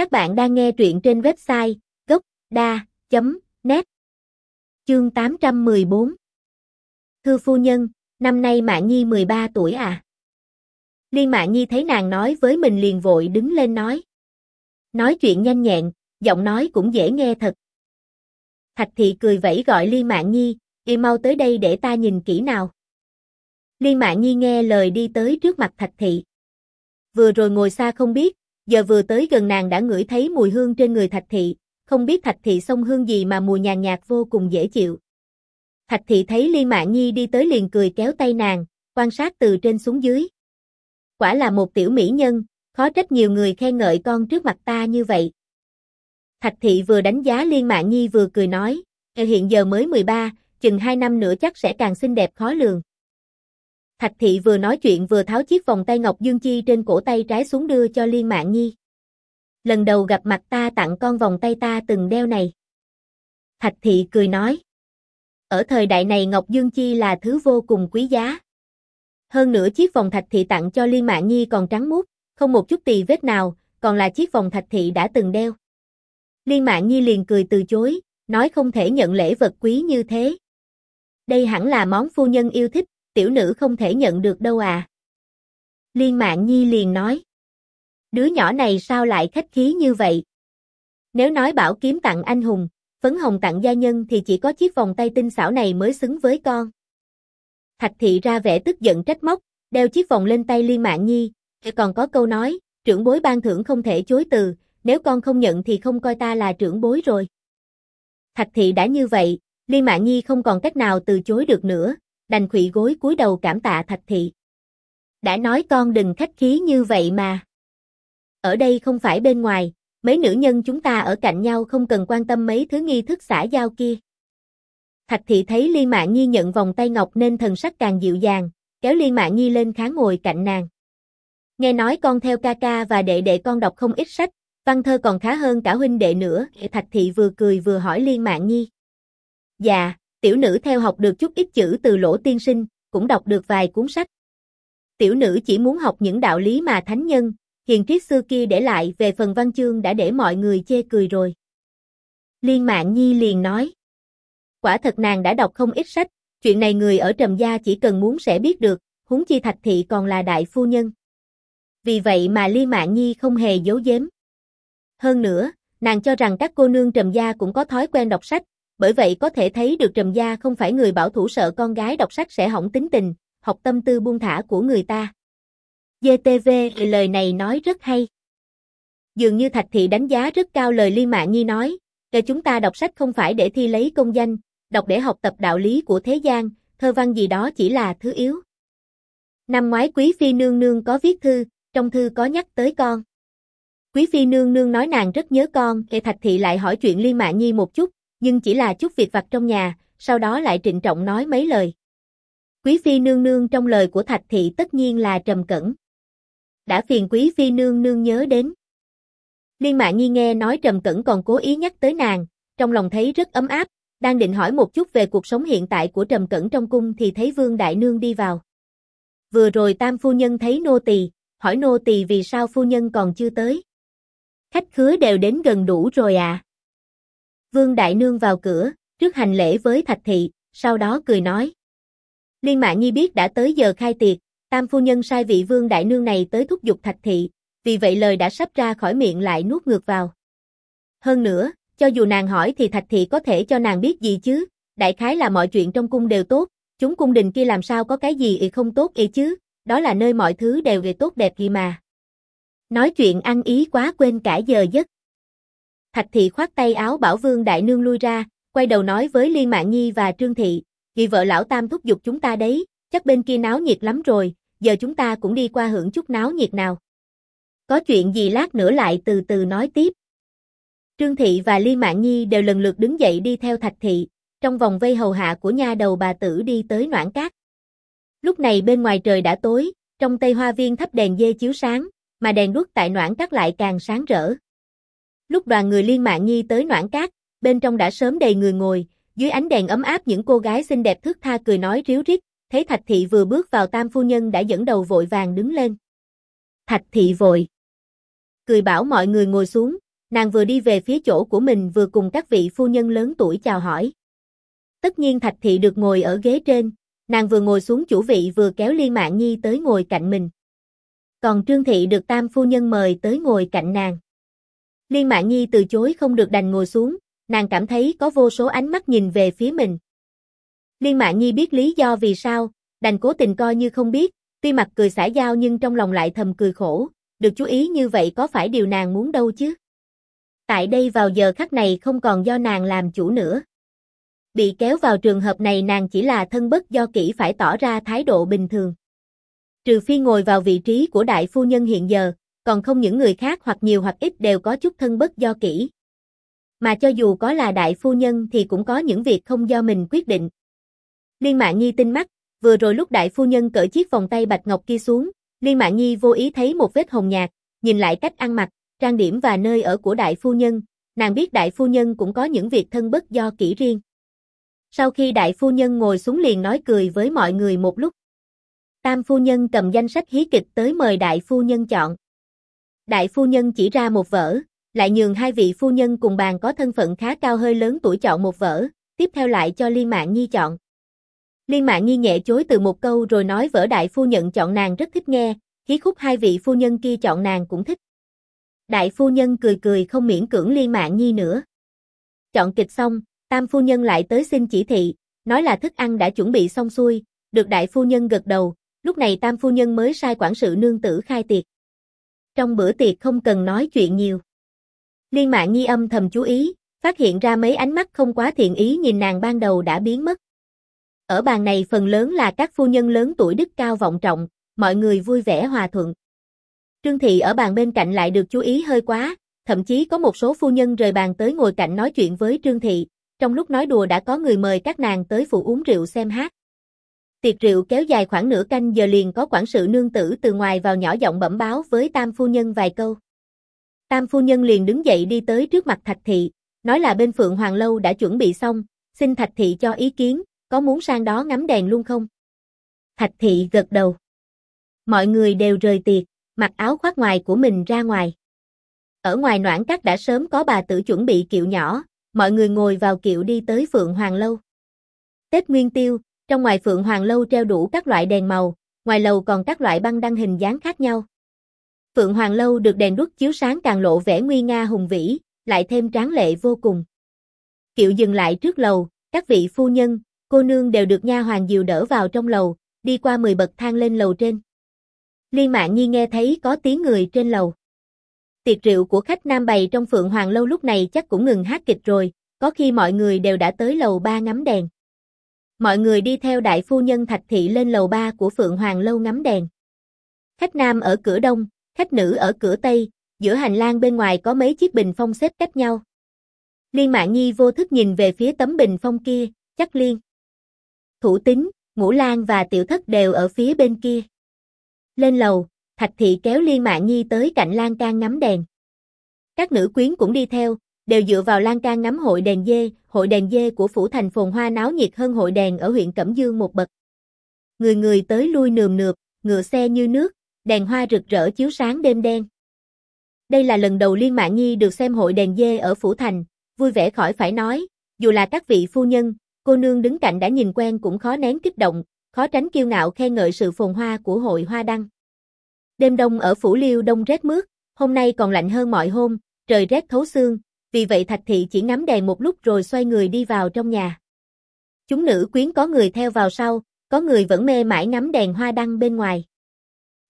Các bạn đang nghe truyện trên website gốc.da.net Chương 814 Thưa phu nhân, năm nay Mạn Nhi 13 tuổi à? Liên Mạn Nhi thấy nàng nói với mình liền vội đứng lên nói. Nói chuyện nhanh nhẹn, giọng nói cũng dễ nghe thật. Thạch thị cười vẫy gọi Liên Mạn Nhi, đi mau tới đây để ta nhìn kỹ nào. Liên Mạn Nhi nghe lời đi tới trước mặt Thạch thị. Vừa rồi ngồi xa không biết, giờ vừa tới gần nàng đã ngửi thấy mùi hương trên người Thạch thị, không biết Thạch thị xông hương gì mà mùi nhàn nhạt vô cùng dễ chịu. Thạch thị thấy Liên Mạn Nhi đi tới liền cười kéo tay nàng, quan sát từ trên xuống dưới. Quả là một tiểu mỹ nhân, khó trách nhiều người khen ngợi con trước mặt ta như vậy. Thạch thị vừa đánh giá Liên Mạn Nhi vừa cười nói, hiện giờ mới 13, chừng 2 năm nữa chắc sẽ càng xinh đẹp khó lường. Thạch thị vừa nói chuyện vừa tháo chiếc vòng tay ngọc dương chi trên cổ tay trái xuống đưa cho Liên Mạn Nhi. Lần đầu gặp mặt ta tặng con vòng tay ta từng đeo này. Thạch thị cười nói. Ở thời đại này ngọc dương chi là thứ vô cùng quý giá. Hơn nữa chiếc vòng thạch thị tặng cho Liên Mạn Nhi còn trắng muốt, không một chút tì vết nào, còn là chiếc vòng thạch thị đã từng đeo. Liên Mạn Nhi liền cười từ chối, nói không thể nhận lễ vật quý như thế. Đây hẳn là món phu nhân yêu thích, tiểu nữ không thể nhận được đâu à. Liên mạng Nhi liền nói. Đứa nhỏ này sao lại khách khí như vậy? Nếu nói bảo kiếm tặng anh hùng, phấn hồng tặng gia nhân thì chỉ có chiếc vòng tay tinh xảo này mới xứng với con. Thạch thị ra vẻ tức giận trách móc, đeo chiếc vòng lên tay Liên mạng Nhi, còn có câu nói, trưởng bối ban thưởng không thể chối từ, nếu con không nhận thì không coi ta là trưởng bối rồi. Thạch thị đã như vậy, Liên Mạn Nhi không còn cách nào từ chối được nữa, đành khụy gối cúi đầu cảm tạ Thạch thị. Đã nói con đừng khách khí như vậy mà. Ở đây không phải bên ngoài, mấy nữ nhân chúng ta ở cạnh nhau không cần quan tâm mấy thứ nghi thức xã giao kia. Thạch thị thấy Liên Mạn Nhi nhận vòng tay ngọc nên thần sắc càng dịu dàng, kéo Liên Mạn Nhi lên kháng ngồi cạnh nàng. Nghe nói con theo ca ca và đệ đệ con đọc không ít sách, văn thơ còn khá hơn cả huynh đệ nữa, Thạch thị vừa cười vừa hỏi Liên Mạn Nhi. Dạ, tiểu nữ theo học được chút ít chữ từ lỗ tiên sinh, cũng đọc được vài cuốn sách. Tiểu nữ chỉ muốn học những đạo lý mà thánh nhân, hiền triết xưa kia để lại về phần văn chương đã để mọi người chê cười rồi. Liên mạng Nhi liền nói. Quả thật nàng đã đọc không ít sách, chuyện này người ở Trầm Gia chỉ cần muốn sẽ biết được, huống chi Thạch Thị còn là đại phu nhân. Vì vậy mà Liên mạng Nhi không hề giấu giếm. Hơn nữa, nàng cho rằng các cô nương Trầm Gia cũng có thói quen đọc sách, bởi vậy có thể thấy được Trầm Gia không phải người bảo thủ sợ con gái đọc sách sẽ hỏng tính tình, học tâm tư buông thả của người ta. GTV, lời này nói rất hay. Dường như Thạch Thị đánh giá rất cao lời Liên Mạn Nhi nói, kể chúng ta đọc sách không phải để thi lấy công danh, đọc để học tập đạo lý của thế gian, thơ văn gì đó chỉ là thứ yếu. Năm ngoái Quý Phi Nương Nương có viết thư, trong thư có nhắc tới con. Quý Phi Nương Nương nói nàng rất nhớ con, kể Thạch Thị lại hỏi chuyện Liên Mạn Nhi một chút, nhưng chỉ là chút việc vặt trong nhà, sau đó lại trịnh trọng nói mấy lời. Quý Phi Nương Nương trong lời của Thạch Thị tất nhiên là trầm cẩn. Đã phiền Quý Phi Nương Nương nhớ đến. Liên Mạ Nhi nghe nói trầm cẩn còn cố ý nhắc tới nàng, trong lòng thấy rất ấm áp, đang định hỏi một chút về cuộc sống hiện tại của trầm cẩn trong cung thì thấy Vương Đại Nương đi vào. Vừa rồi tam phu nhân thấy nô tỳ, hỏi nô tỳ vì sao phu nhân còn chưa tới. Khách khứa đều đến gần đủ rồi à. Vương Đại Nương vào cửa, trước hành lễ với Thạch Thị, sau đó cười nói. Liên Mạ Nhi biết đã tới giờ khai tiệc, tam phu nhân sai vị Vương Đại Nương này tới thúc giục Thạch Thị, vì vậy lời đã sắp ra khỏi miệng lại nuốt ngược vào. Hơn nữa, cho dù nàng hỏi thì Thạch Thị có thể cho nàng biết gì chứ, đại khái là mọi chuyện trong cung đều tốt, chúng cung đình kia làm sao có cái gì y không tốt y chứ, đó là nơi mọi thứ đều về tốt đẹp gì mà. Nói chuyện ăn ý quá quên cả giờ giấc. Thạch Thị khoát tay áo bảo Vương Đại Nương lui ra, quay đầu nói với Liên Mạn Nhi và Trương Thị, vì vợ lão Tam thúc giục chúng ta đấy, chắc bên kia náo nhiệt lắm rồi, giờ chúng ta cũng đi qua hưởng chút náo nhiệt nào. Có chuyện gì lát nữa lại từ từ nói tiếp. Trương Thị và Liên Mạn Nhi đều lần lượt đứng dậy đi theo Thạch Thị, trong vòng vây hầu hạ của nha đầu bà tử đi tới noãn cát. Lúc này bên ngoài trời đã tối, trong tây hoa viên thắp đèn dê chiếu sáng, mà đèn đuốc tại noãn cát lại càng sáng rỡ. Lúc đoàn người Liên mạng Nhi tới noãn cát, bên trong đã sớm đầy người ngồi, dưới ánh đèn ấm áp những cô gái xinh đẹp thước tha cười nói ríu rít, thấy Thạch Thị vừa bước vào tam phu nhân đã dẫn đầu vội vàng đứng lên. Thạch Thị vội. Cười bảo mọi người ngồi xuống, nàng vừa đi về phía chỗ của mình vừa cùng các vị phu nhân lớn tuổi chào hỏi. Tất nhiên Thạch Thị được ngồi ở ghế trên, nàng vừa ngồi xuống chủ vị vừa kéo Liên mạng Nhi tới ngồi cạnh mình. Còn Trương Thị được tam phu nhân mời tới ngồi cạnh nàng. Liên Mạn Nhi từ chối không được đành ngồi xuống, nàng cảm thấy có vô số ánh mắt nhìn về phía mình. Liên Mạn Nhi biết lý do vì sao, đành cố tình coi như không biết, tuy mặt cười xả giao nhưng trong lòng lại thầm cười khổ, được chú ý như vậy có phải điều nàng muốn đâu chứ? Tại đây vào giờ khắc này không còn do nàng làm chủ nữa. Bị kéo vào trường hợp này nàng chỉ là thân bất do kỹ phải tỏ ra thái độ bình thường. Trừ phi ngồi vào vị trí của đại phu nhân hiện giờ, còn không những người khác hoặc nhiều hoặc ít đều có chút thân bất do kỹ. Mà cho dù có là đại phu nhân thì cũng có những việc không do mình quyết định. Liên Mạn Nhi tinh mắt, vừa rồi lúc đại phu nhân cởi chiếc vòng tay bạch ngọc kia xuống, Liên Mạn Nhi vô ý thấy một vết hồng nhạt, nhìn lại cách ăn mặc, trang điểm và nơi ở của đại phu nhân, nàng biết đại phu nhân cũng có những việc thân bất do kỹ riêng. Sau khi đại phu nhân ngồi xuống liền nói cười với mọi người một lúc. Tam phu nhân cầm danh sách hí kịch tới mời đại phu nhân chọn. Đại phu nhân chỉ ra một vở, lại nhường hai vị phu nhân cùng bàn có thân phận khá cao hơi lớn tuổi chọn một vở, tiếp theo lại cho Liên mạng Nhi chọn. Liên mạng Nhi nhẹ chối từ một câu rồi nói vở đại phu nhân chọn nàng rất thích nghe, khí khúc hai vị phu nhân kia chọn nàng cũng thích. Đại phu nhân cười cười không miễn cưỡng Liên mạng Nhi nữa. Chọn kịch xong, tam phu nhân lại tới xin chỉ thị, nói là thức ăn đã chuẩn bị xong xuôi, được đại phu nhân gật đầu, lúc này tam phu nhân mới sai quản sự nương tử khai tiệc. Trong bữa tiệc không cần nói chuyện nhiều. Liên mạng Nhi âm thầm chú ý, phát hiện ra mấy ánh mắt không quá thiện ý nhìn nàng ban đầu đã biến mất. Ở bàn này phần lớn là các phu nhân lớn tuổi đức cao vọng trọng, mọi người vui vẻ hòa thuận. Trương Thị ở bàn bên cạnh lại được chú ý hơi quá, thậm chí có một số phu nhân rời bàn tới ngồi cạnh nói chuyện với Trương Thị, trong lúc nói đùa đã có người mời các nàng tới phụ uống rượu xem hát. Tiệc rượu kéo dài khoảng nửa canh giờ liền có quản sự nương tử từ ngoài vào nhỏ giọng bẩm báo với tam phu nhân vài câu. Tam phu nhân liền đứng dậy đi tới trước mặt Thạch Thị, nói là bên Phượng Hoàng Lâu đã chuẩn bị xong, xin Thạch Thị cho ý kiến, có muốn sang đó ngắm đèn luôn không? Thạch Thị gật đầu. Mọi người đều rời tiệc, mặc áo khoác ngoài của mình ra ngoài. Ở ngoài noãn các đã sớm có bà tử chuẩn bị kiệu nhỏ, mọi người ngồi vào kiệu đi tới Phượng Hoàng Lâu. Tết Nguyên Tiêu, trong ngoài Phượng Hoàng Lâu treo đủ các loại đèn màu, ngoài lầu còn các loại băng đăng hình dáng khác nhau. Phượng Hoàng Lâu được đèn đuốc chiếu sáng càng lộ vẻ nguy nga hùng vĩ, lại thêm tráng lệ vô cùng. Kiệu dừng lại trước lầu, các vị phu nhân, cô nương đều được nha hoàng dìu đỡ vào trong lầu, đi qua 10 bậc thang lên lầu trên. Liên mạng Nhi nghe thấy có tiếng người trên lầu. Tiệc rượu của khách nam bày trong Phượng Hoàng Lâu lúc này chắc cũng ngừng hát kịch rồi, có khi mọi người đều đã tới lầu ba ngắm đèn. Mọi người đi theo đại phu nhân Thạch Thị lên lầu ba của Phượng Hoàng Lâu ngắm đèn. Khách nam ở cửa đông, khách nữ ở cửa tây, giữa hành lang bên ngoài có mấy chiếc bình phong xếp cách nhau. Liên Mạn Nhi vô thức nhìn về phía tấm bình phong kia, chắc Liên. Thủ Tính, Ngũ Lan và Tiểu Thất đều ở phía bên kia. Lên lầu, Thạch Thị kéo Liên Mạn Nhi tới cạnh lan can ngắm đèn. Các nữ quyến cũng đi theo, đều dựa vào lan can ngắm hội đèn dê, hội đèn dê của phủ thành phồn hoa náo nhiệt hơn hội đèn ở huyện Cẩm Dương một bậc. Người người tới lui nườm nượp, ngựa xe như nước, đèn hoa rực rỡ chiếu sáng đêm đen. Đây là lần đầu Liên Mạn Nhi được xem hội đèn dê ở phủ thành, vui vẻ khỏi phải nói, dù là các vị phu nhân, cô nương đứng cạnh đã nhìn quen cũng khó nén kích động, khó tránh kiêu ngạo khen ngợi sự phồn hoa của hội hoa đăng. Đêm đông ở phủ Liêu đông rét mướt, hôm nay còn lạnh hơn mọi hôm, trời rét thấu xương, vì vậy Thạch Thị chỉ ngắm đèn một lúc rồi xoay người đi vào trong nhà. Chúng nữ quyến có người theo vào sau, có người vẫn mê mãi ngắm đèn hoa đăng bên ngoài.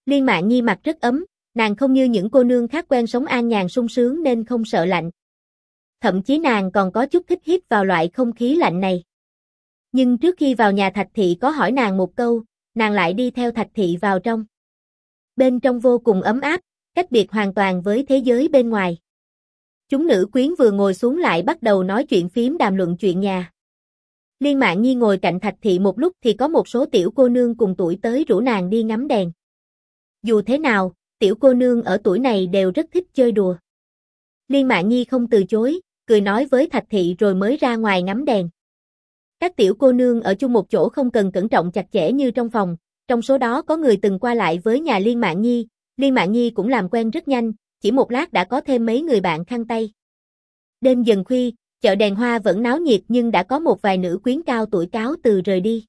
Liên mạng Nhi mặt rất ấm, nàng không như những cô nương khác quen sống an nhàn sung sướng nên không sợ lạnh. Thậm chí nàng còn có chút thích hít vào loại không khí lạnh này. Nhưng trước khi vào nhà Thạch Thị có hỏi nàng một câu, nàng lại đi theo Thạch Thị vào trong. Bên trong vô cùng ấm áp, cách biệt hoàn toàn với thế giới bên ngoài. Chúng nữ quyến vừa ngồi xuống lại bắt đầu nói chuyện phím đàm luận chuyện nhà. Liên mạng Nhi ngồi cạnh Thạch Thị một lúc thì có một số tiểu cô nương cùng tuổi tới rủ nàng đi ngắm đèn. Dù thế nào, tiểu cô nương ở tuổi này đều rất thích chơi đùa. Liên mạng Nhi không từ chối, cười nói với Thạch Thị rồi mới ra ngoài ngắm đèn. Các tiểu cô nương ở chung một chỗ không cần cẩn trọng chặt chẽ như trong phòng, trong số đó có người từng qua lại với nhà Liên mạng Nhi, Liên mạng Nhi cũng làm quen rất nhanh, chỉ một lát đã có thêm mấy người bạn khăn tay. Đêm dần khuya, chợ đèn hoa vẫn náo nhiệt nhưng đã có một vài nữ quyến cao tuổi cáo từ rời đi.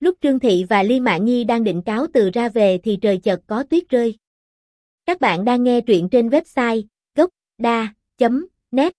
Lúc Trương Thị và Ly Mạ Nhi đang định cáo từ ra về thì trời chợt có tuyết rơi. Các bạn đang nghe truyện trên website gocda.net